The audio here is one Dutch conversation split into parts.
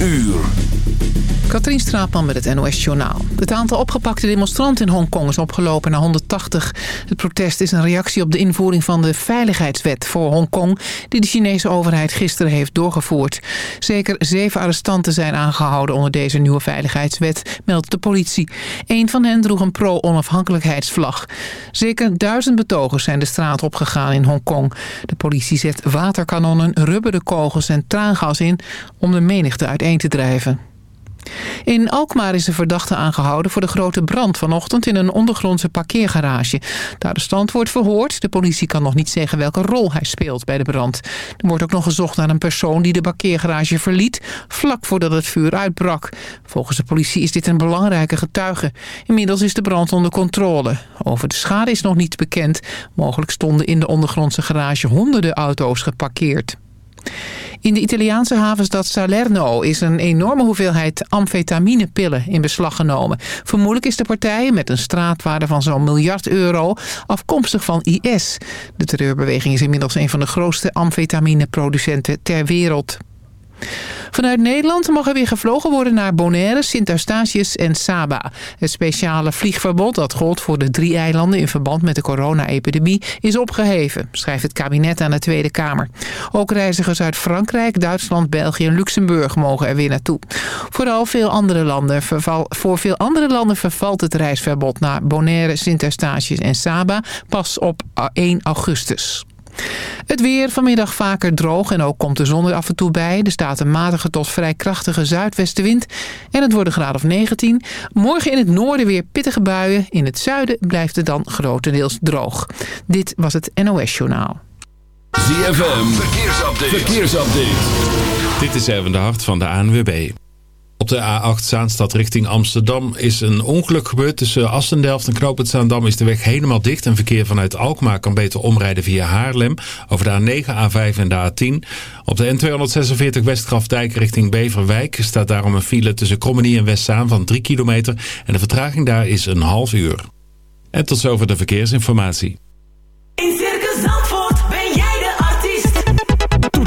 uur. Katrien Straatman met het NOS Journaal. Het aantal opgepakte demonstranten in Hongkong is opgelopen naar 180. Het protest is een reactie op de invoering van de veiligheidswet voor Hongkong... die de Chinese overheid gisteren heeft doorgevoerd. Zeker zeven arrestanten zijn aangehouden onder deze nieuwe veiligheidswet, meldt de politie. Een van hen droeg een pro-onafhankelijkheidsvlag. Zeker duizend betogers zijn de straat opgegaan in Hongkong. De politie zet waterkanonnen, rubberen kogels en traangas in om de menigte uiteen te drijven. In Alkmaar is een verdachte aangehouden voor de grote brand vanochtend in een ondergrondse parkeergarage. De arrestant wordt verhoord. De politie kan nog niet zeggen welke rol hij speelt bij de brand. Er wordt ook nog gezocht naar een persoon die de parkeergarage verliet vlak voordat het vuur uitbrak. Volgens de politie is dit een belangrijke getuige. Inmiddels is de brand onder controle. Over de schade is nog niet bekend. Mogelijk stonden in de ondergrondse garage honderden auto's geparkeerd. In de Italiaanse havenstad Salerno is een enorme hoeveelheid amfetaminepillen in beslag genomen. Vermoedelijk is de partij met een straatwaarde van zo'n miljard euro afkomstig van IS. De terreurbeweging is inmiddels een van de grootste amfetamineproducenten ter wereld. Vanuit Nederland mag er weer gevlogen worden naar Bonaire, Sint-Eustatius en Saba. Het speciale vliegverbod dat gold voor de drie eilanden in verband met de corona-epidemie is opgeheven, schrijft het kabinet aan de Tweede Kamer. Ook reizigers uit Frankrijk, Duitsland, België en Luxemburg mogen er weer naartoe. Vooral veel andere landen voor veel andere landen vervalt het reisverbod naar Bonaire, Sint-Eustatius en Saba pas op 1 augustus. Het weer vanmiddag vaker droog en ook komt de zon er af en toe bij. Er staat een matige tot vrij krachtige zuidwestenwind en het wordt een graad of 19. Morgen in het noorden weer pittige buien. In het zuiden blijft het dan grotendeels droog. Dit was het NOS Journaal. ZFM, verkeersupdate. verkeersupdate. Dit is even de hart van de ANWB. Op de A8 Zaanstad richting Amsterdam is een ongeluk gebeurd. Tussen Assendelft en Knoopend Zaandam is de weg helemaal dicht. En verkeer vanuit Alkmaar kan beter omrijden via Haarlem. Over de A9, A5 en de A10. Op de N246 Westgrafdijk richting Beverwijk staat daarom een file tussen Krommenie en Westzaan van 3 kilometer. En de vertraging daar is een half uur. En tot zover de verkeersinformatie.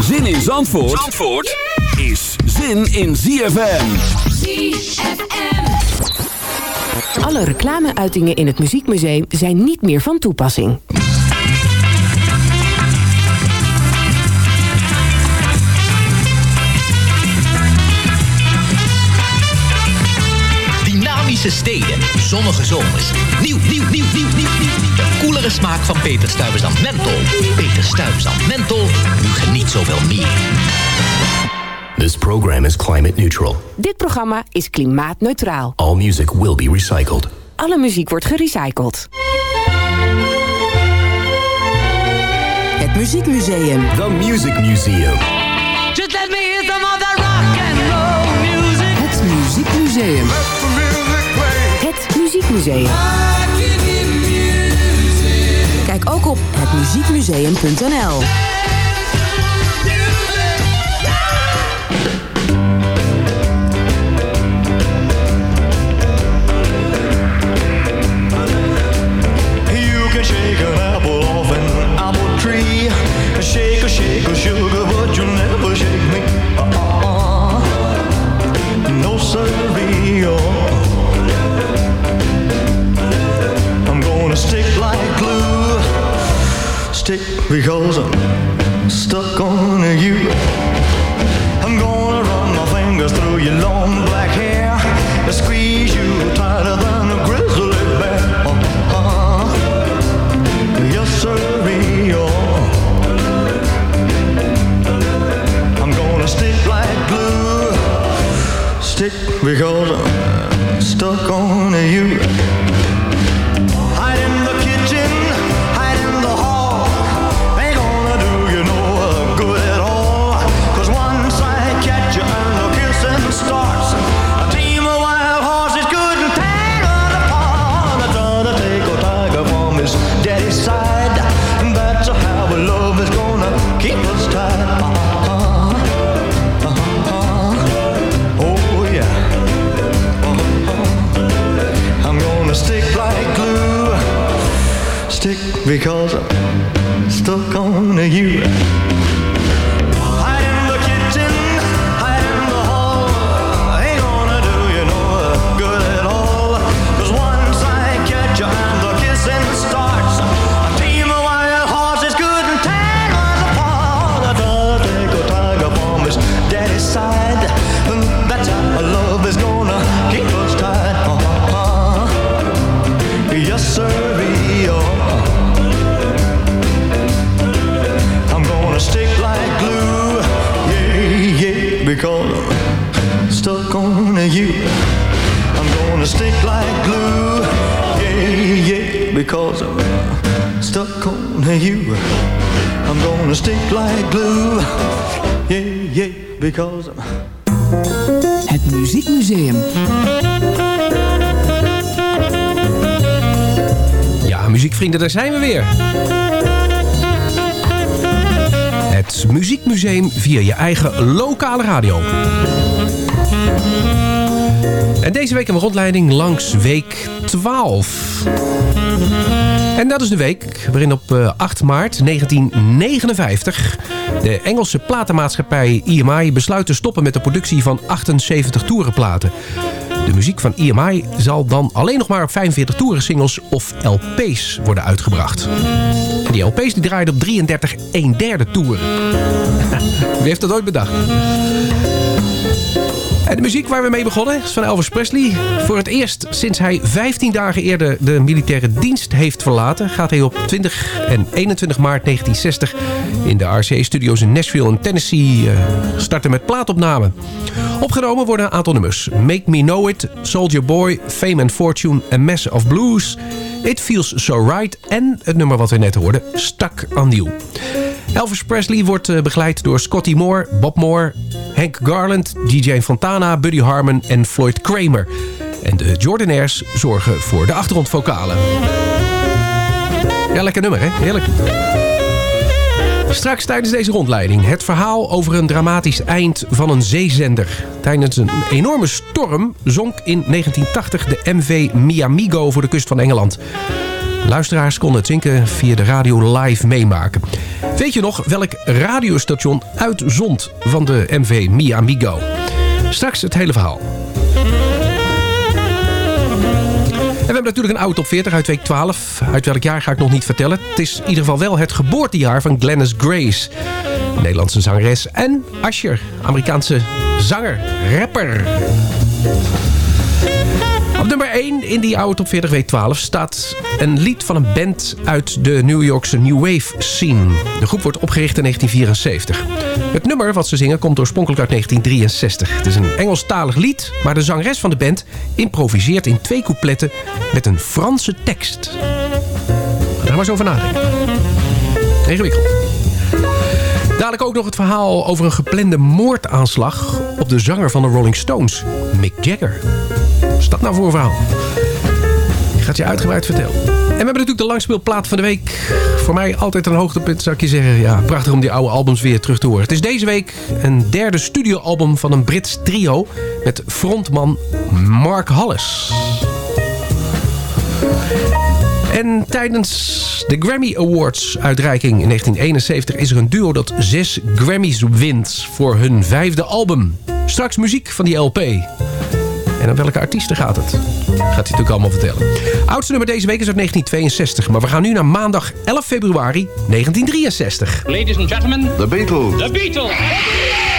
Zin in Zandvoort, Zandvoort is zin in ZFM. Alle reclameuitingen in het Muziekmuseum zijn niet meer van toepassing. Dynamische steden, zonnige zomers. Nieuw, nieuw, nieuw, nieuw, nieuw, nieuw. De koelere smaak van Peter Stuyvesant Menthol. Peter Stuyvesant Menthol, nu geniet zoveel meer. This program is climate neutral. Dit programma is klimaatneutraal. All music will be recycled. Alle muziek wordt gerecycled. Het Muziekmuseum. The Music Museum. Just let me hear some of that rock and roll music. Het Muziekmuseum. Het Muziekmuseum. Ook op hetmuziekmuseum.nl. because I'm stuck on you. I'm gonna run my fingers through your long black hair and squeeze you tighter than a grizzly bear. Uh-huh. Yes, sir, I'm gonna stick like glue, stick because I'm eigen lokale radio. En deze week een rondleiding langs week 12. En dat is de week waarin op eh, 8 maart 1959... de Engelse platenmaatschappij EMI besluit te stoppen met de productie van 78 toerenplaten. De muziek van EMI zal dan alleen nog maar op 45 toerensingles of LP's worden uitgebracht. En die LP's die draaiden op 33 1 derde toeren. Wie heeft dat ooit bedacht? En de muziek waar we mee begonnen is van Elvis Presley. Voor het eerst sinds hij 15 dagen eerder de militaire dienst heeft verlaten... gaat hij op 20 en 21 maart 1960 in de RCA-studio's in Nashville en Tennessee uh, starten met plaatopname. Opgenomen worden een aantal nummers. Make Me Know It, Soldier Boy, Fame and Fortune, A Mess of Blues... It Feels So Right en het nummer wat we net hoorden, Stuck on You. Elvis Presley wordt uh, begeleid door Scotty Moore, Bob Moore, Hank Garland, DJ Fontana, Buddy Harmon en Floyd Kramer. En de Jordanaires zorgen voor de achtergrondvokalen. Ja, lekker nummer, hè? Heerlijk. Straks tijdens deze rondleiding het verhaal over een dramatisch eind van een zeezender. Tijdens een enorme storm zonk in 1980 de MV Miamigo voor de kust van Engeland. Luisteraars konden het zinken via de radio live meemaken. Weet je nog welk radiostation uitzond van de MV Mi Amigo? Straks het hele verhaal. En we hebben natuurlijk een oude top 40 uit week 12. Uit welk jaar ga ik nog niet vertellen. Het is in ieder geval wel het geboortejaar van Glennis Grace. Nederlandse zangeres. En Asher, Amerikaanse zanger, rapper. Op nummer 1 in die oude top 40 week 12 staat een lied van een band uit de New Yorkse New Wave scene. De groep wordt opgericht in 1974. Het nummer wat ze zingen komt oorspronkelijk uit 1963. Het is een Engelstalig lied, maar de zangeres van de band improviseert in twee coupletten met een Franse tekst. Daar maar eens over nadenken. Ingewikkeld. Dadelijk ook nog het verhaal over een geplande moordaanslag op de zanger van de Rolling Stones, Mick Jagger. Is nou voor een verhaal? Ik ga het je uitgebreid vertellen. En we hebben natuurlijk de langspeelplaat van de week. Voor mij altijd een hoogtepunt, zou ik je zeggen. Ja, prachtig om die oude albums weer terug te horen. Het is deze week een derde studioalbum van een Brits trio... met frontman Mark Hollis. En tijdens de Grammy Awards uitreiking in 1971 is er een duo dat zes Grammys wint voor hun vijfde album. Straks muziek van die LP. En aan welke artiesten gaat het? Gaat hij natuurlijk allemaal vertellen. Oudste nummer deze week is uit 1962. Maar we gaan nu naar maandag 11 februari 1963. Ladies and gentlemen. The Beatles. The Beatles.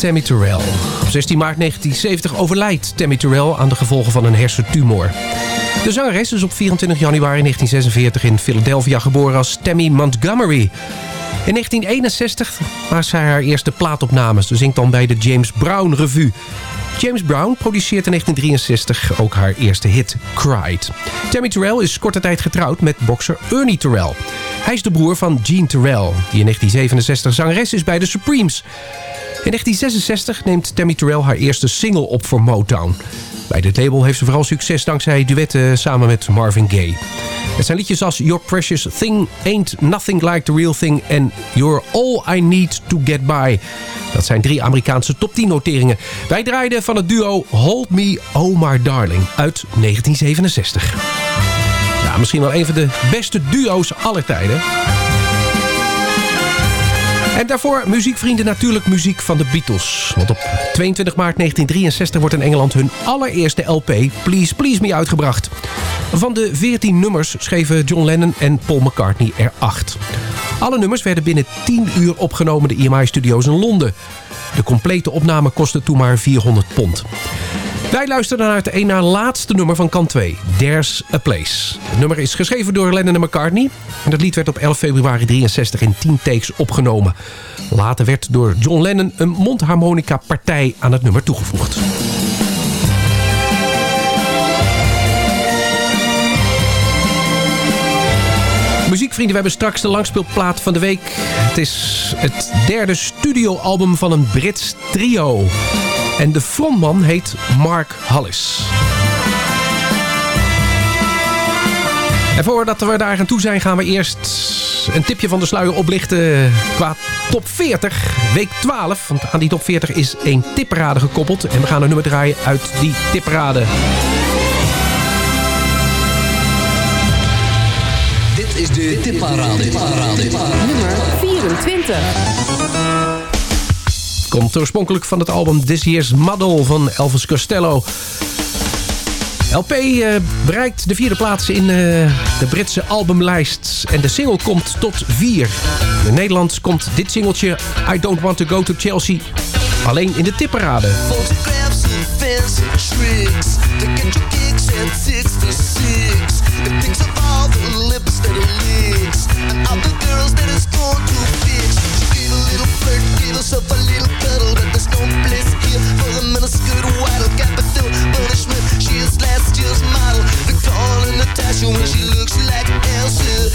Tammy Terrell. Op 16 maart 1970 overlijdt Tammy Terrell aan de gevolgen van een hersentumor. De zangeres is op 24 januari 1946 in Philadelphia geboren als Tammy Montgomery. In 1961 maakt zij haar eerste plaatopnames. Ze zingt dan bij de James Brown Revue. James Brown produceert in 1963 ook haar eerste hit, Cried. Tammy Terrell is korte tijd getrouwd met bokser Ernie Terrell. Hij is de broer van Gene Terrell, die in 1967 zangeres is bij de Supremes. In 1966 neemt Tammy Terrell haar eerste single op voor Motown. Bij dit label heeft ze vooral succes dankzij duetten samen met Marvin Gaye. Het zijn liedjes als Your Precious Thing, Ain't Nothing Like The Real Thing... en You're All I Need To Get By. Dat zijn drie Amerikaanse top 10 noteringen. Wij draaiden van het duo Hold Me Oh My Darling uit 1967. Ja, misschien wel een van de beste duo's aller tijden. En daarvoor muziekvrienden natuurlijk muziek van de Beatles. Want op 22 maart 1963 wordt in Engeland hun allereerste LP Please Please Me uitgebracht. Van de 14 nummers schreven John Lennon en Paul McCartney er 8. Alle nummers werden binnen 10 uur opgenomen in de EMI-studio's in Londen. De complete opname kostte toen maar 400 pond. Wij luisteren naar het een na laatste nummer van kant 2, There's a Place. Het nummer is geschreven door Lennon en McCartney. En dat lied werd op 11 februari 63 in 10 takes opgenomen. Later werd door John Lennon een mondharmonica partij aan het nummer toegevoegd. Muziekvrienden, we hebben straks de langspeelplaat van de week. Het is het derde studioalbum van een Brits trio. En de frontman heet Mark Hollis. En voordat we daar aan toe zijn, gaan we eerst een tipje van de sluier oplichten qua top 40, week 12. Want aan die top 40 is één tipparade gekoppeld. En we gaan een nummer draaien uit die tipparade. Dit is de tipparade. Nummer 24. Komt oorspronkelijk van het album This Year's Model van Elvis Costello. LP eh, bereikt de vierde plaats in eh, de Britse albumlijst. En de single komt tot vier. In Nederland komt dit singeltje I Don't Want To Go To Chelsea alleen in de tipparade. Photographs and fancy tricks to get your kicks at 66. The pics of all the lips that it licks and all the girls that it's going to fix. Flirt, herself a little cuddle, but there's no place here for the minuscule last year's model. Call her Natasha when she looks like Elsa.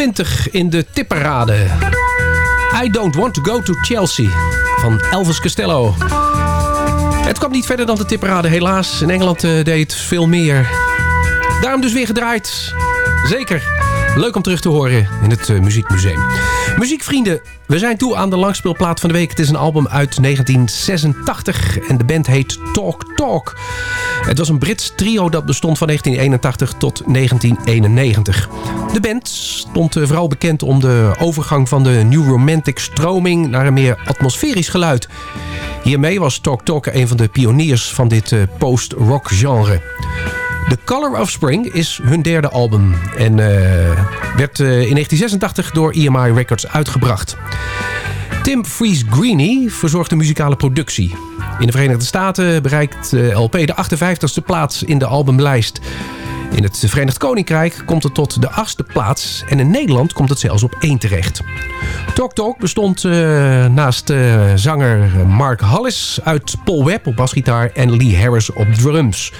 24 in de tipperade. I Don't Want To Go To Chelsea van Elvis Costello. Het kwam niet verder dan de tipperade helaas. In Engeland eh, deed het veel meer. Daarom dus weer gedraaid. Zeker. Leuk om terug te horen in het eh, Muziekmuseum. Muziekvrienden, we zijn toe aan de langspeelplaat van de week. Het is een album uit 1986 en de band heet Talk Talk. Het was een Brits trio dat bestond van 1981 tot 1991. De band stond eh, vooral bekend om de overgang van de New Romantic stroming naar een meer atmosferisch geluid. Hiermee was Talk Talk een van de pioniers van dit eh, post-rock genre. The Color of Spring is hun derde album en eh, werd eh, in 1986 door EMI Records uitgebracht. Tim Fries Greeny verzorgt de muzikale productie. In de Verenigde Staten bereikt eh, LP de 58ste plaats in de albumlijst. In het Verenigd Koninkrijk komt het tot de achtste plaats en in Nederland komt het zelfs op één terecht. Talk Talk bestond eh, naast eh, zanger Mark Hollis uit Paul Webb op basgitaar en Lee Harris op drums.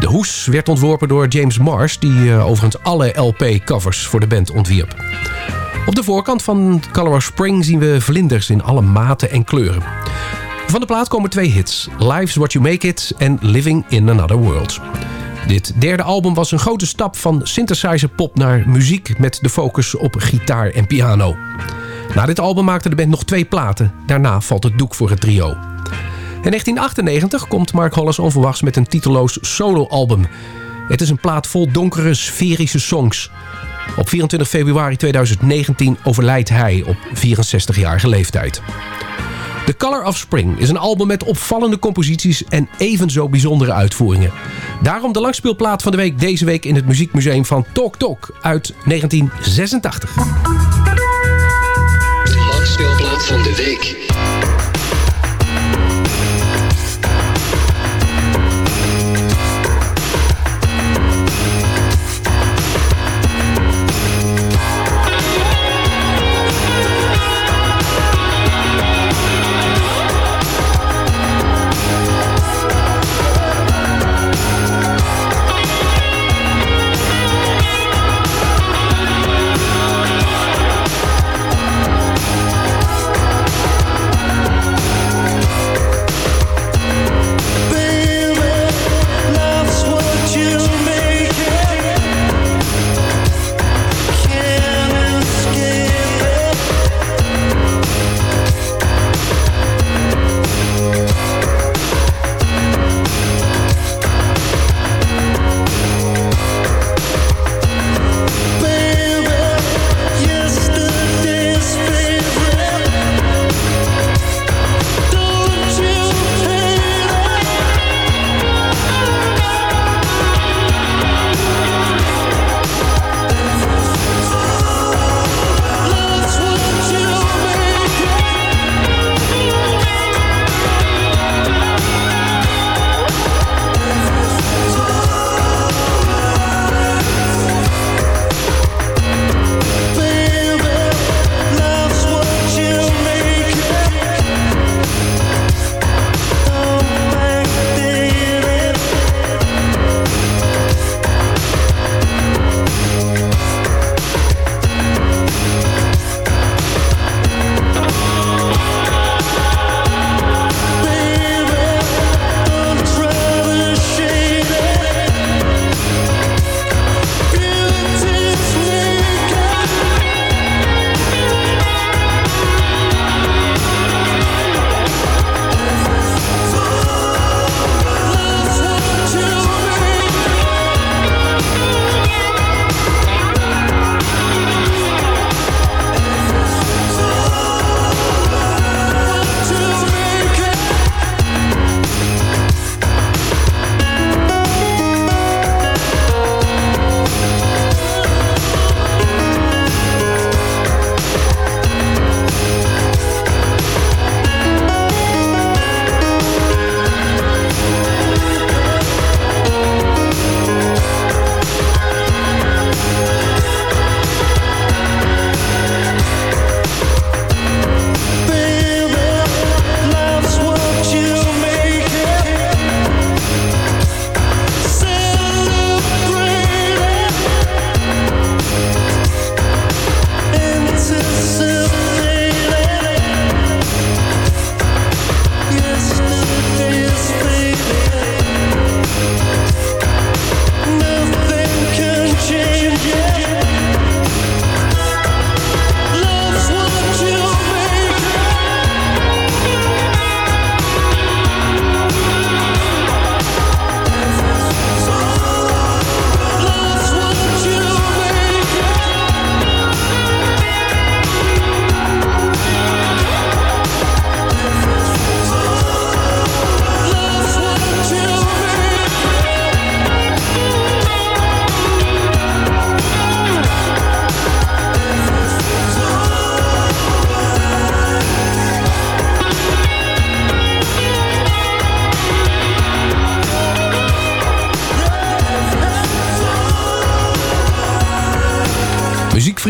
De hoes werd ontworpen door James Marsh, die eh, overigens alle LP-covers voor de band ontwierp. Op de voorkant van Color of Spring zien we vlinders in alle maten en kleuren. Van de plaat komen twee hits. Life's What You Make It en Living in Another World. Dit derde album was een grote stap van synthesizer pop naar muziek... met de focus op gitaar en piano. Na dit album maakte de band nog twee platen. Daarna valt het doek voor het trio. In 1998 komt Mark Hollis onverwachts met een titeloos soloalbum. Het is een plaat vol donkere, sferische songs. Op 24 februari 2019 overlijdt hij op 64-jarige leeftijd. The Color of Spring is een album met opvallende composities en evenzo bijzondere uitvoeringen. Daarom de langspeelplaat van de week deze week in het Muziekmuseum van Talk Talk uit 1986. De langspeelplaat van de week.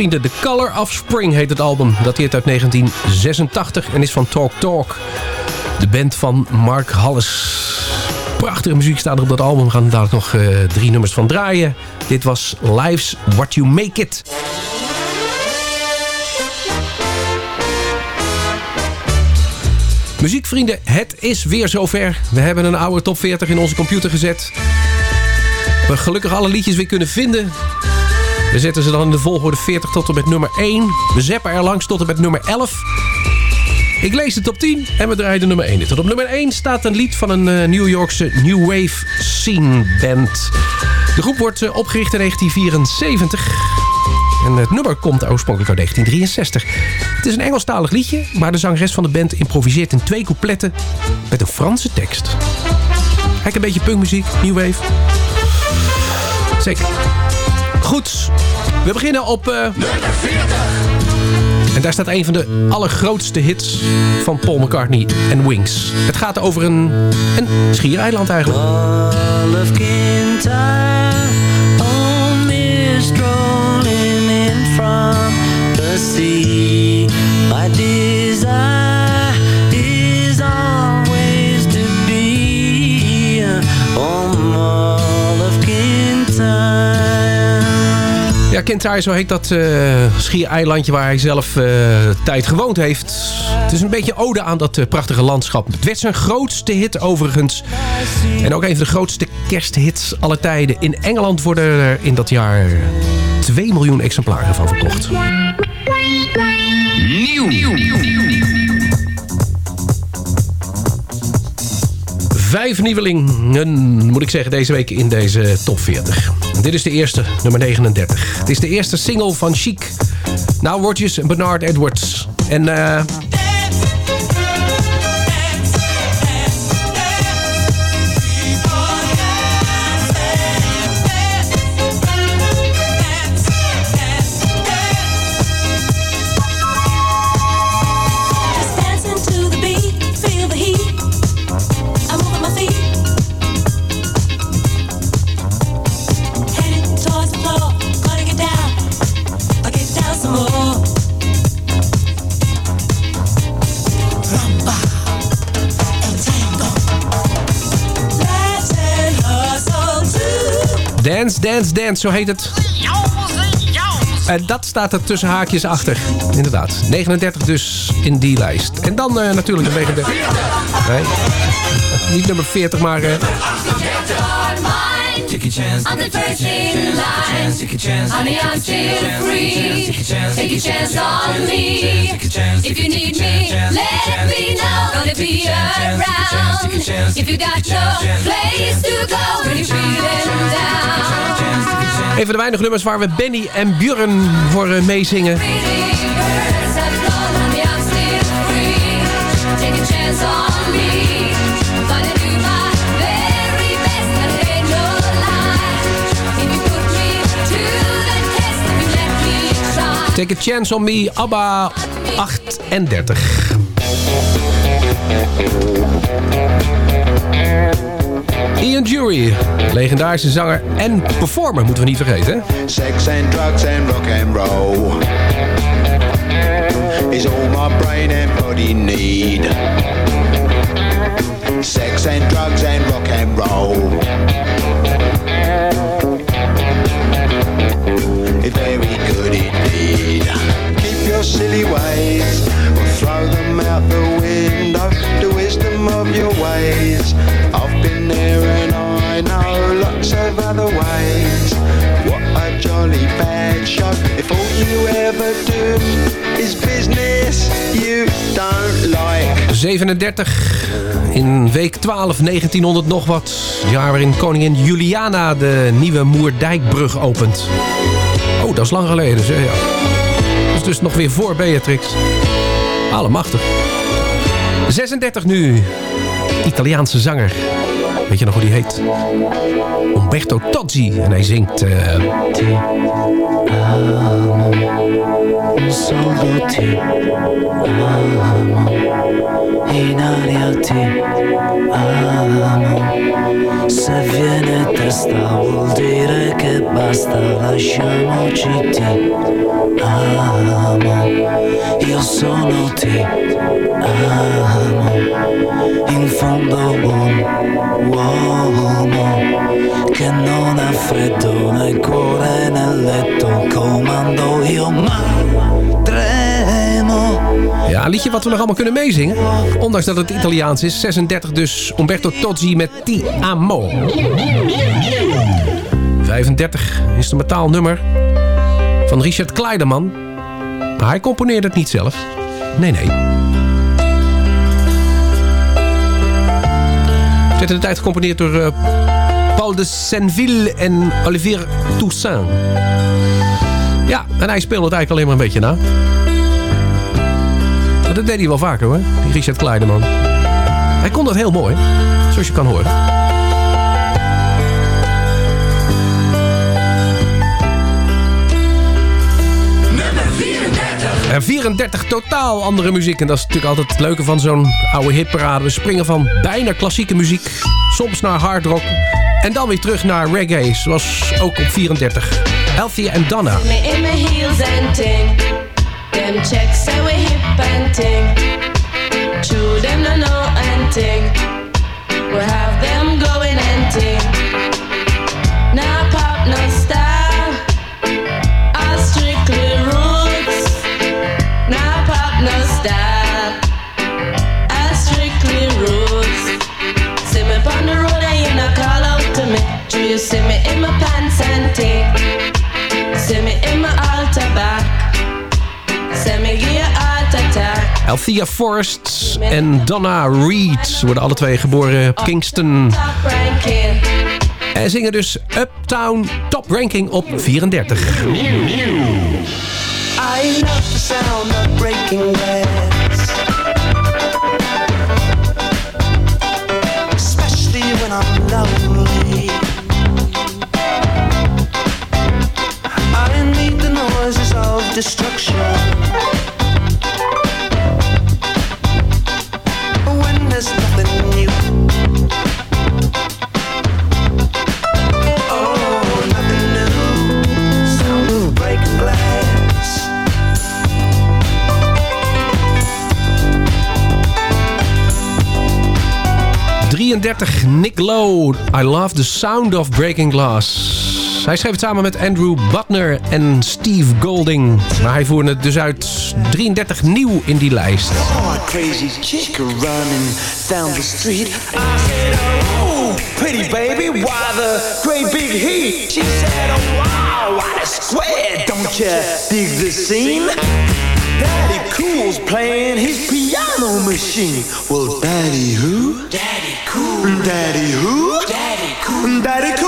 Muziekvrienden, The Color of Spring heet het album. Dateert uit 1986 en is van Talk Talk. De band van Mark Halles. Prachtige muziek staat er op dat album. We gaan dadelijk nog eh, drie nummers van draaien. Dit was Life's What You Make It. Muziekvrienden, het is weer zover. We hebben een oude top 40 in onze computer gezet. We gelukkig alle liedjes weer kunnen vinden. We zetten ze dan in de volgorde 40 tot en met nummer 1. We zeppen er langs tot en met nummer 11. Ik lees de top 10 en we draaien de nummer 1. Tot op nummer 1 staat een lied van een eh, New Yorkse New Wave Scene Band. De groep wordt eh, opgericht in 1974. En het nummer komt oorspronkelijk uit 1963. Het is een Engelstalig liedje, maar de zangeres van de band improviseert in twee coupletten met een Franse tekst. Kijk, een beetje punkmuziek, New Wave. Zeker. Goed, we beginnen op... eh, En daar staat een van de allergrootste hits van Paul McCartney en Wings. Het gaat over een, een schiereiland eigenlijk. of Kintyre, in from the sea. Ja, Kintyre, zo heet dat eh schiereilandje waar hij zelf eh, tijd gewoond heeft. Het is een beetje ode aan dat eh, prachtige landschap. Het werd zijn grootste hit overigens. En ook een van de grootste kersthits aller tijden. In Engeland worden er in dat jaar 2 miljoen exemplaren van verkocht. Nieuw. Vijf nieuwelingen, moet ik zeggen, deze week in deze top 40. Dit is de eerste, nummer 39. Het is de eerste single van Chic. Nou, woordjes Bernard Edwards. En eh Dance, Dance, zo heet het. En dat staat er tussen haakjes achter. Inderdaad. 39 dus in die lijst. En dan eh, natuurlijk de 39. Nee. Niet nummer 40, maar... eh, Take a chance. I'm the first in line. Take a chance. Honey, I'm still free. Take a chance on me. If you need me, let me know. Gonna be around. If you got no place to go when you're feeling down. Een van de weinige nummers waar we Benny en Björn voor eh, meezingen. Take a chance on me. Take a Chance on Me, ABBA 38. Ian Jury, legendarische zanger en performer, moeten we niet vergeten. Sex and drugs and rock and roll is all my brain and body need. Sex and drugs and rock and roll. Very good your silly ways or throw them out the window. The wisdom of your ways. I've been there and I know lots of other ways. What a jolly bad show. If all you ever do is business you don't like. 37 in week 12, 1900 nog wat. Jaar waarin koningin Juliana de nieuwe Moerdijkbrug opent. Oh, dat is lang geleden, zeg ja. Dus nog weer voor Beatrix. Allemachtig. 36 nu. Italiaanse zanger. Weet je nog hoe die heet? Umberto Tozzi. En hij zingt... amo, Se viene testa vuol dire che basta, lasciamoci ti amo. Io sono ti amo. In fondo un uomo che non ha freddo nel cuore nel letto comando io ma Ja, liedje wat we nog allemaal kunnen meezingen. Ondanks dat het Italiaans is. 36 dus Umberto Tozzi met Ti Amo. 35 instrumentaal nummer van Richard Kleiderman. Maar hij componeerde het niet zelf. Nee, nee. Het werd in de tijd gecomponeerd door eh, Paul de Senville en Olivier Toussaint. Ja, en hij speelde het eigenlijk alleen maar een beetje na. Dat deed hij wel vaker hoor, die Richard Kleiderman. Hij kon dat heel mooi, zoals je kan horen. En 34 totaal andere muziek. En dat is natuurlijk altijd het leuke van zo'n oude hitparade. We springen van bijna klassieke muziek, soms naar hard rock. En dan weer terug naar reggae, zoals ook op 34. Althea en Donna. Me Althea Forrest en Donna Reed. Worden alle twee geboren op Kingston. En zingen dus Uptown Top Ranking op 34. I love the sound of breaking glass. Especially when I'm lonely. I need the noises of destruction. 33 Nick Lowe. I love the sound of breaking glass. Hij schreef het samen met Andrew Butner en Steve Golding. Maar hij voerde het dus uit 33 nieuw in die lijst. a crazy chick running down the street. I said, Oh, pretty baby, why the great big heat? She said, Oh, wow, what a square. Don't you dig the scene? Daddy Cool's playing his piano machine. Well, Daddy who? Daddy who? Daddy Cool. Daddy Cool,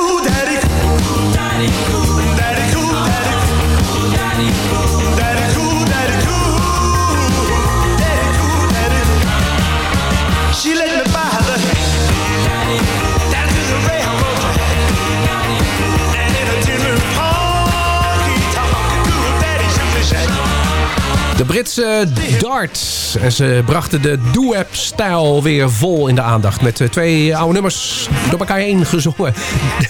De Britse Dart. En ze brachten de doo-wap-stijl weer vol in de aandacht. Met eh, twee oude nummers door elkaar heen gezongen.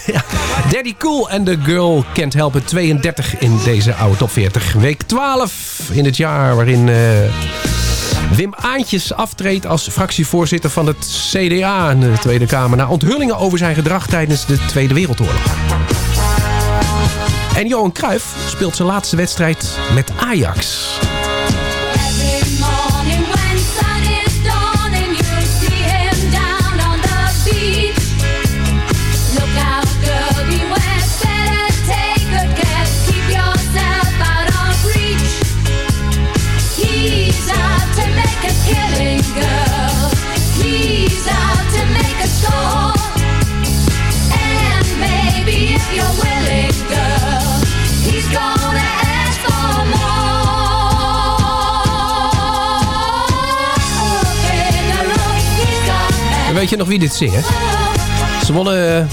Daddy Cool en The Girl Can't Help It. 32 in deze oude top 40. Week 12 in het jaar waarin... eh, Wim Aantjes aftreedt als fractievoorzitter van het CDA in de Tweede Kamer... na onthullingen over zijn gedrag tijdens de Tweede Wereldoorlog. En Johan Cruijff speelt zijn laatste wedstrijd met Ajax. Weet je nog wie dit zingen? Ze wonnen eh,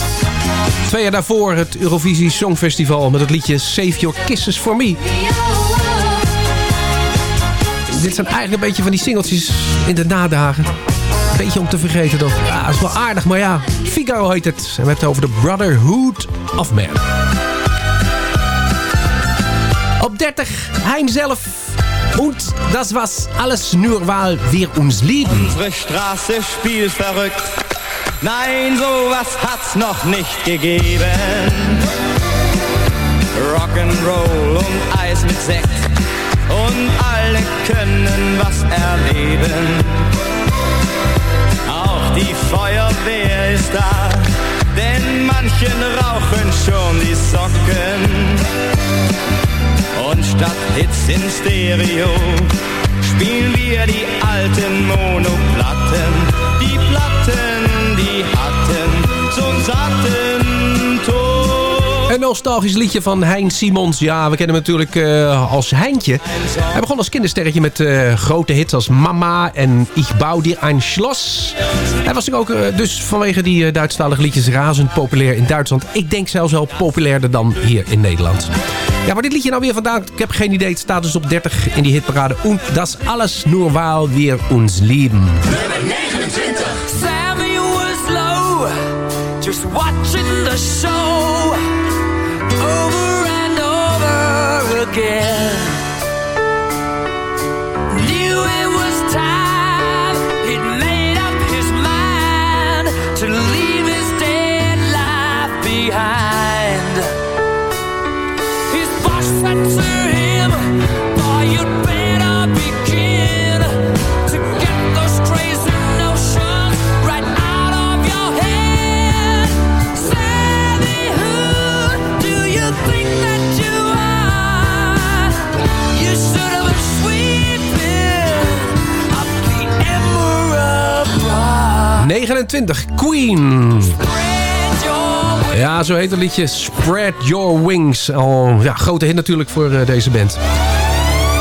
twee jaar daarvoor het Eurovisie Songfestival... met het liedje Save Your Kisses For Me. Dit zijn eigenlijk een beetje van die singeltjes in de nadagen. Beetje om te vergeten toch? Ja, dat is wel aardig, maar ja. Figaro heet het. En we hebben het over de Brotherhood of Man. Op 30, Hein zelf. Und das was alles nur weil wir uns lieben. Unsere Straße spielt verrückt. Nein, sowas hat's noch nicht gegeben. Rock'n'Roll und Eis mit Sekt. Und alle können was erleben. Auch die Feuerwehr ist da. Denn manchen rauchen schon die Socken. Statt Hits in Stereo spielen wir die alten Monoplatten. Die Platten, die Een nostalgisch liedje van Hein Simons. Ja, we kennen hem natuurlijk eh, als Heintje. Hij begon als kindersterretje met eh, grote hits als Mama en Ich bouw dir ein Schloss. Hij was ook eh, dus vanwege die Duitsstalige liedjes razend populair in Duitsland. Ik denk zelfs wel populairder dan hier in Nederland. Ja, waar dit liedje nou weer vandaan? Ik heb geen idee. Het staat dus op 30 in die hitparade. Und das alles nur weil wir uns lieben. Sammy was low, just watching the show again. 29, Queen. Ja, zo heet het liedje Spread Your Wings. Al ja, grote hit natuurlijk voor eh, deze band.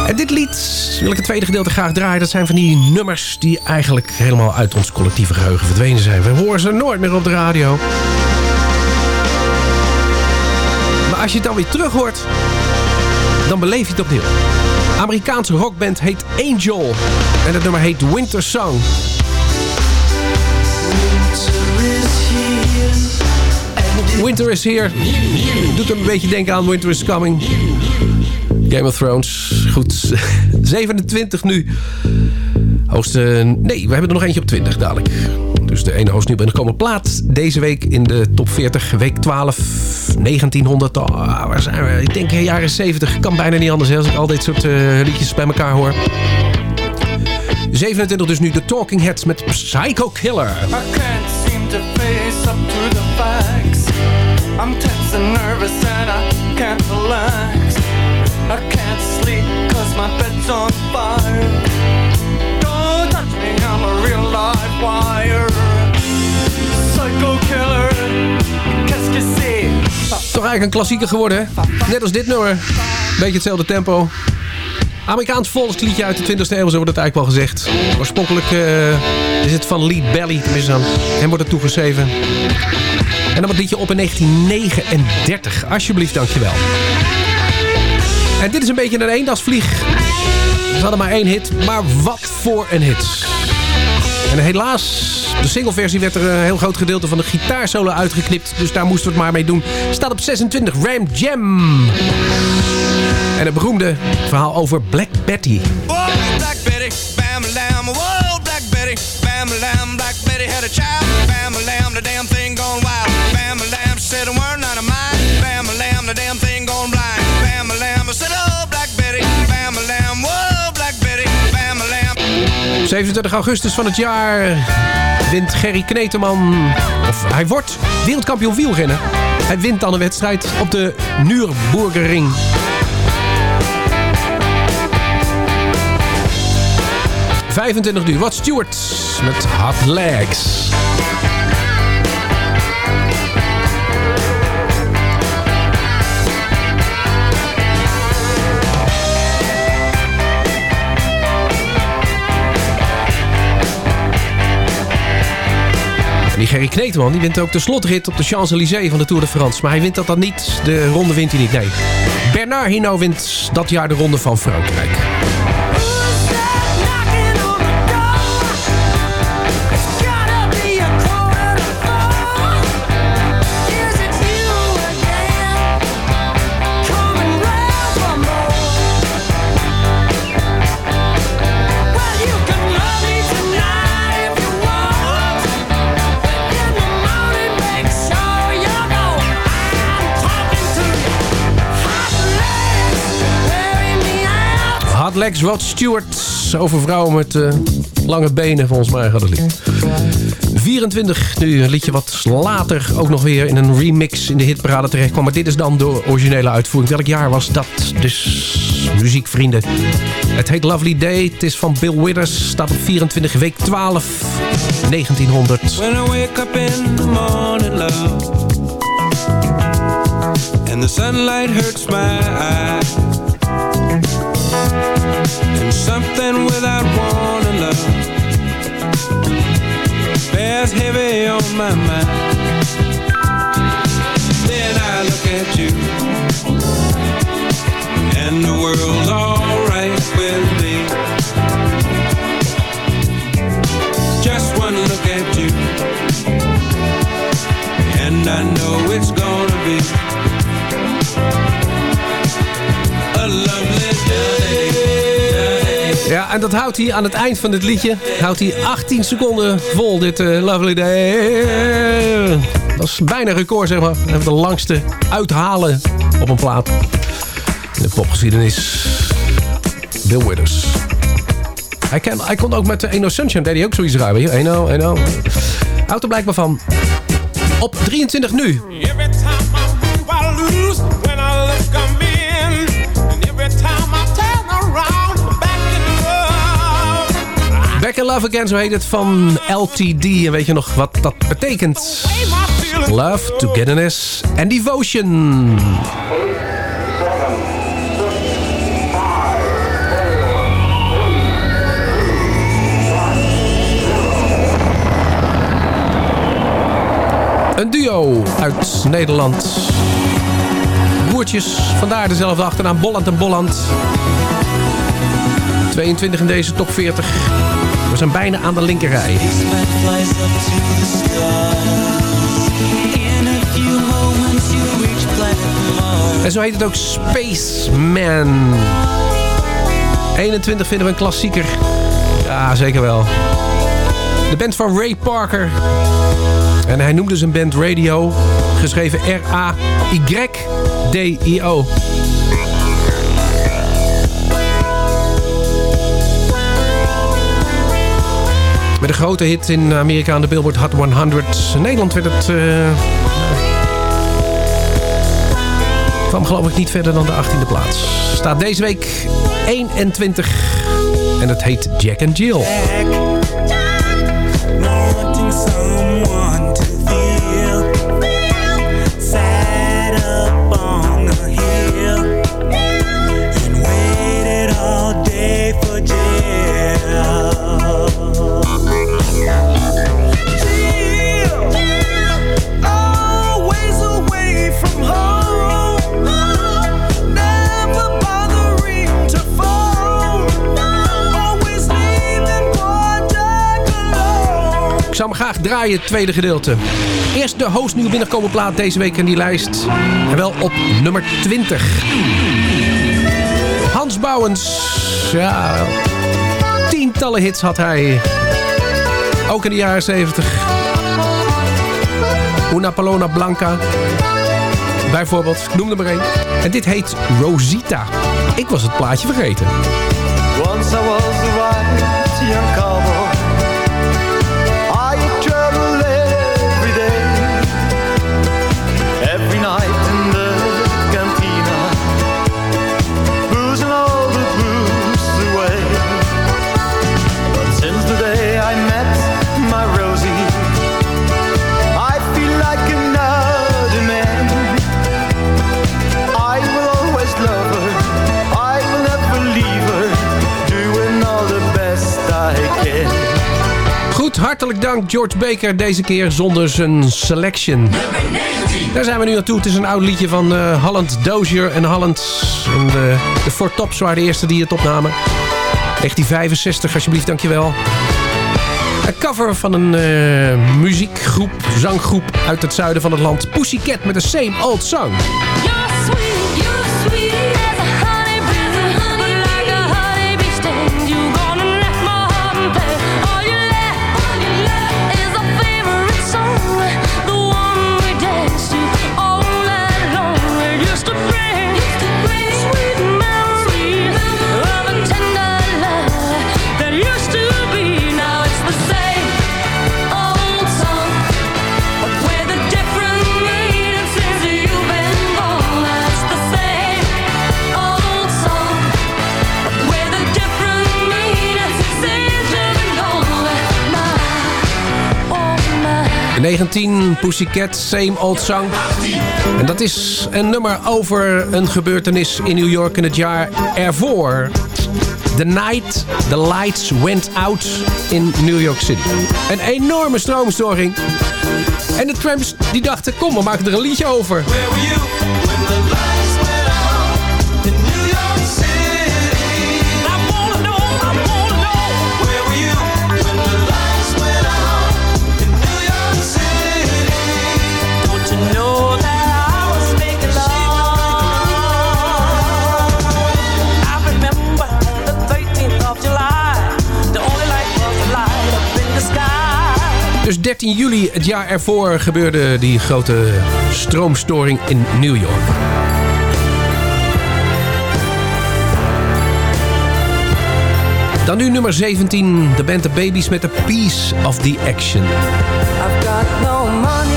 En dit lied wil ik het tweede gedeelte graag draaien. Dat zijn van die nummers die eigenlijk helemaal uit ons collectieve geheugen verdwenen zijn. We horen ze nooit meer op de radio. Maar als je het dan weer terug hoort, dan beleef je het opnieuw. Amerikaanse rockband heet Angel. En het nummer heet Winter Song. Winter is here. Doet hem een beetje denken aan Winter is coming. Game of Thrones. Goed. 27 nu. Hoogste... Nee, we hebben er nog eentje op 20 dadelijk. Dus de ene hoogst nu bij de komende plaat. Deze week in de top 40. Week 12. 1900. Oh, waar zijn we? Ik denk jaren 70. Kan bijna niet anders hè, als ik al dit soort eh, liedjes bij elkaar hoor. 27 dus nu de Talking Heads met Psycho Killer. I'm tense and nervous and I can't relax. I can't sleep cause my bed's on fire. Don't touch me, I'm a real live wire. Psycho killer, qu'est-ce que c'est? Toch eigenlijk een klassieker geworden? Net als dit nummer. Beetje hetzelfde tempo. Amerikaans volksliedje uit de 20e eeuw, zo wordt het eigenlijk wel gezegd. Oorspronkelijk eh, is het van Lead Belly, tenminste hem wordt het toegeschreven. En dan wat liedje op in 1939. Alsjeblieft, dankjewel. En dit is een beetje een eendasvlieg. Ze hadden maar één hit, maar wat voor een hit. En helaas, de singleversie werd er een heel groot gedeelte van de gitaarsolo uitgeknipt. Dus daar moesten we het maar mee doen. Staat op 26, Ram Jam. En het beroemde verhaal over Black Betty. Black Betty, bam lamb. Whoa, Black Betty, bam lamb. Black Betty had a child. 27 augustus van het jaar wint Gerry Kneteman... of hij wordt wereldkampioen wielrennen. Hij wint dan een wedstrijd op de Nürburgring. ...25 nu. Rod Stewart met Hot Legs. En die Gerry Kneteman die wint ook de slotrit op de Champs-Élysées van de Tour de France. Maar hij wint dat dan niet. De ronde wint hij niet, nee. Bernard Hinault wint dat jaar de ronde van Frankrijk. Legs, Rod Stewart. Over vrouwen met eh, lange benen, volgens mij gaat het lied. 24, nu een liedje wat later ook nog weer in een remix in de hitparade terecht kwam. Maar dit is dan de originele uitvoering. Welk jaar was dat? Dus muziekvrienden. Het heet Lovely Day. Het is van Bill Withers. Staat op 24, week 12, 1900. When I wake up in the morning, love And the sunlight hurts my eyes And something without warning, love. Bears heavy on my mind. Then I look at you. And the world's alright en dat houdt hij aan het eind van dit liedje. Houdt hij 18 seconden vol, dit eh, Lovely Day. Dat is bijna record, zeg maar. Even de langste uithalen op een plaat. De popgeschiedenis. Bill Withers. Hij, kan, kon ook met de Eno Sunshine, deed hij ook zoiets. Hier, Eno, Eno. Houdt er blijkbaar van. Op 23 nu. Love Again, zo heet het van LTD. En weet je nog wat dat betekent? Love, Togetherness en Devotion. Een duo uit Nederland. Broertjes, vandaar dezelfde achternaam Bolland en Bolland. 22 in deze top 40. We zijn bijna aan de linkerrij. En zo heet het ook Spaceman. 21 vinden we een klassieker. Ja, zeker wel. De band van Ray Parker. En hij noemde zijn band Radio. Geschreven R-A-Y-D-I-O. Met een grote hit in Amerika aan de Billboard Hot 100. In Nederland werd het... eh, kwam geloof ik niet verder dan de 18e plaats. Staat deze week 21. En het heet Jack and Jill. Graag draaien, tweede gedeelte. Eerst de host nieuw binnenkomen plaat deze week in die lijst. En wel op nummer 20. Hans Bouwens. Ja, tientallen hits had hij. Ook in de jaren 70. Una Palona Blanca. Bijvoorbeeld, noem er maar één. En dit heet Rosita. Ik was het plaatje vergeten. Once I was hartelijk dank George Baker. Deze keer zonder zijn selection. Daar zijn we nu naartoe. Het is een oud liedje van eh, Holland Dozier en Holland. En de, de Four Tops waren de eerste die het opnamen. 1965, alsjeblieft, dankjewel. Een cover van een eh, muziekgroep, zanggroep uit het zuiden van het land. Pussycat met de Same Old Song. 19 Pussycat, Same Old Song. En dat is een nummer over een gebeurtenis in New York in het jaar ervoor. The night the lights went out in New York City. Een enorme stroomstoring. En de tramps die dachten, kom, we maken er een liedje over. Dus 13 juli het jaar ervoor gebeurde die grote stroomstoring in New York. Dan nu nummer 17, de band The Babies met A Piece of the Action. I've got no money.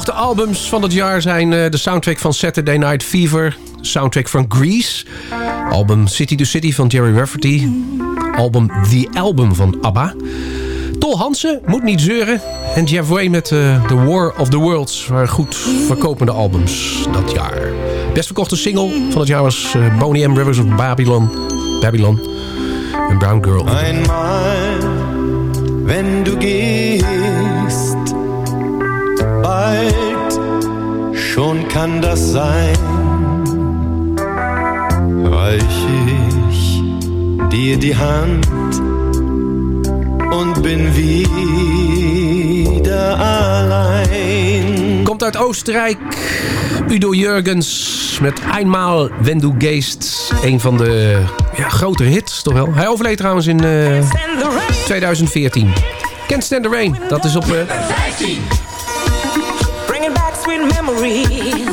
Verkochte albums van het jaar zijn eh, de soundtrack van Saturday Night Fever... soundtrack van Grease... album City to City van Jerry Rafferty... album The Album van ABBA... Tol Hansen, Moet Niet Zeuren... en Jeff Way met eh, The War of the Worlds... waren goed verkopende albums dat jaar. Best verkochte single van het jaar was eh, Boney M. Rivers of Babylon... Babylon en Brown Girl. Kann das sein, reich ich dir die Hand und bin wieder allein. Komt uit Oostenrijk. Udo Jurgens met Einmal Wenn du Geest. Een van de ja, grotere hits, toch wel? Hij overleed trouwens in eh, 2014. Can't Stand the Rain, dat is op... eh, memories.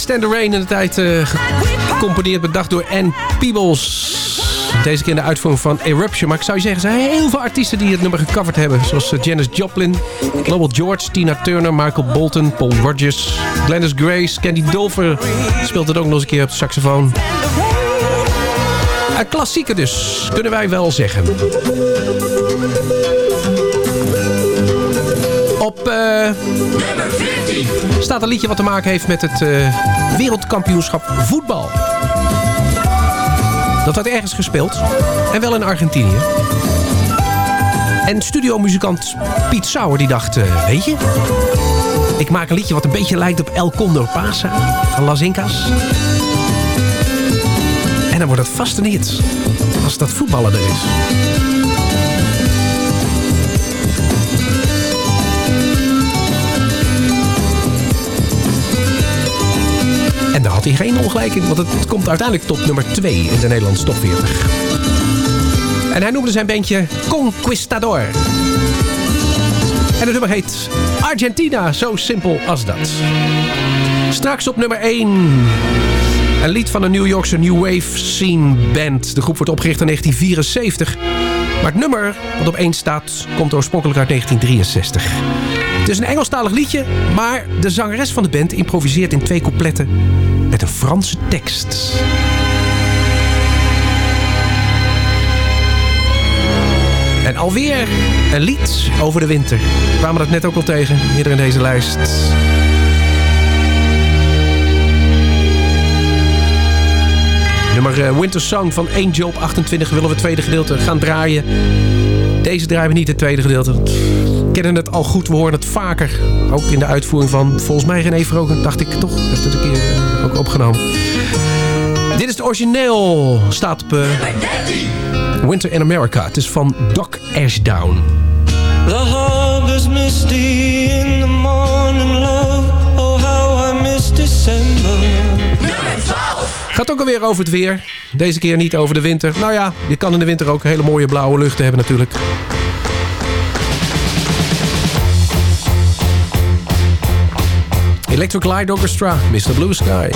Stand the Rain in de tijd eh, gecomponeerd bedacht door Ann Peebles. Deze keer in de uitvoering van Eruption. Maar ik zou je zeggen, er zijn heel veel artiesten die het nummer gecoverd hebben. Zoals eh, Janis Joplin, Global George, Tina Turner, Michael Bolton, Paul Rogers, Glennis Grace, Candy Dulfer speelt het ook nog eens een keer op de saxofoon. Een klassieker dus, kunnen wij wel zeggen. Op eh, staat een liedje wat te maken heeft met het eh, wereldkampioenschap voetbal. Dat werd ergens gespeeld. En wel in Argentinië. En studiomuzikant Piet Sauer die dacht, eh, weet je... Ik maak een liedje wat een beetje lijkt op El Condor Pasa van Las Incas. En dan wordt het vast een hit. Als dat voetballen er is. En daar had hij geen ongelijk in, want het komt uiteindelijk tot nummer 2 in de Nederlandse top 40. En hij noemde zijn bandje Conquistador. En het nummer heet Argentina, zo simpel als dat. Straks op nummer 1. Een lied van de New Yorkse New Wave Scene Band. De groep wordt opgericht in 1974. Maar het nummer dat op 1 staat komt oorspronkelijk uit 1963. Het is een Engelstalig liedje, maar de zangeres van de band improviseert in twee coupletten met een Franse tekst. En alweer een lied over de winter. Kwamen dat net ook al tegen, hier in deze lijst. Nummer eh, Winter Song van Angel op 28 willen we het tweede gedeelte gaan draaien. Deze draaien we niet het tweede gedeelte. Kennen het al goed, we horen het vaker. Ook in de uitvoering van volgens mij René Vroger, dacht ik toch. Heeft het een keer eh, ook opgenomen. Dit is het origineel. Staat op eh, Winter in America. Het is van Doc Ashdown. The harbor's misty in the morning, love. Oh, how I miss December. Gaat ook alweer over het weer. Deze keer niet over de winter. Nou ja, je kan in de winter ook hele mooie blauwe luchten hebben natuurlijk. Electric Light Orchestra, Mr. Blue Sky.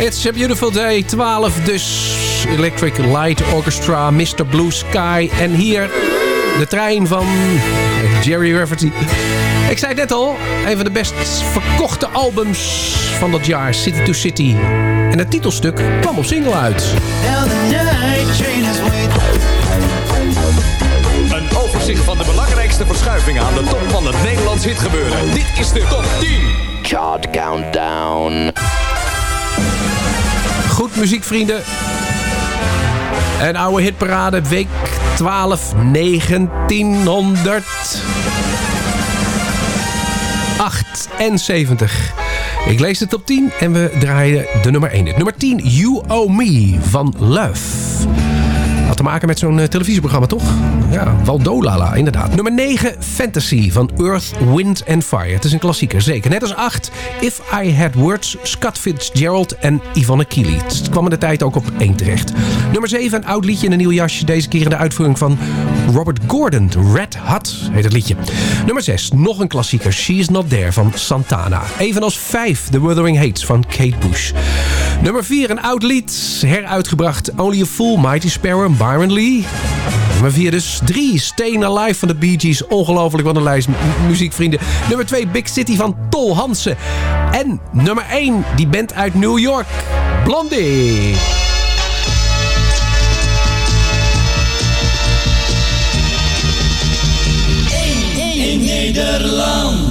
It's a beautiful day, 12 dus. Electric Light Orchestra, Mr. Blue Sky. En hier de trein van Jerry Rafferty. Ik zei het net al, een van de best verkochte albums van dat jaar, City to City. En het titelstuk kwam op single uit. Een overzicht van de belangrijkste verschuivingen aan de top van het Nederlands hitgebeuren. Dit is de top 10. Chart Countdown. Goed muziekvrienden. Een oude hitparade, week 12, 1978. Ik lees de top 10 en we draaien de nummer 1. Nummer 10, You Owe Me van Love. Te maken met zo'n eh, televisieprogramma, toch? Ja, Waldolala, inderdaad. Nummer 9, Fantasy van Earth, Wind and Fire. Het is een klassieker, zeker. Net als 8, If I Had Words, Scott Fitzgerald en Yvonne Keely. Het kwam in de tijd ook op 1 terecht. Nummer 7, een oud liedje in een nieuw jasje. Deze keer in de uitvoering van Robert Gordon. Red Hot heet het liedje. Nummer 6, nog een klassieker. She's Not There van Santana. Evenals 5, The Wuthering Hates van Kate Bush. Nummer 4, een oud lied. Heruitgebracht. Only a Fool, Mighty Sparrow, Byron Lee. Nummer 4 dus 3. Staying Alive van de Bee Gees. Ongelooflijk wat een lijst mu- muziekvrienden. Nummer 2 Big City van Tol Hansen. En nummer 1 die band uit New York. Blondie. Nederland.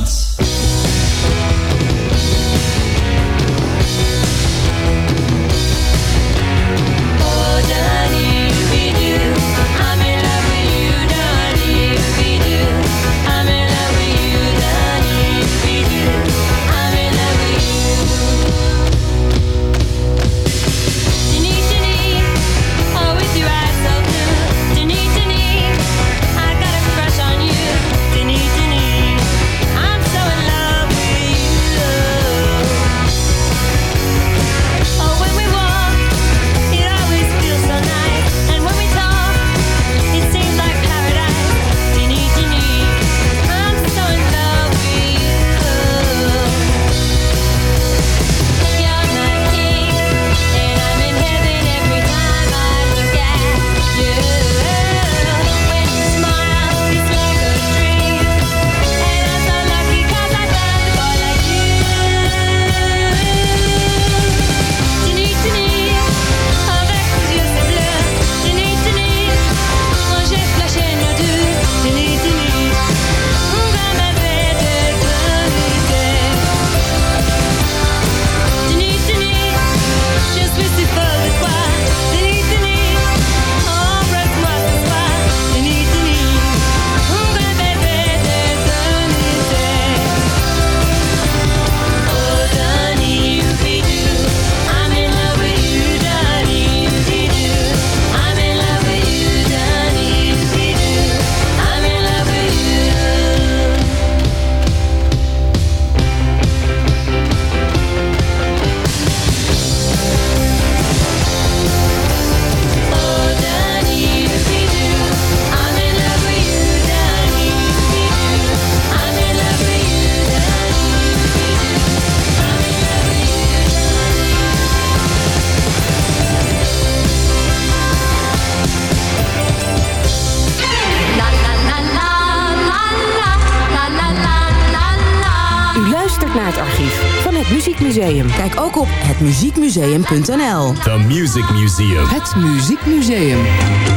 hetmuziekmuseum.nl. The Music Museum. Het Muziekmuseum.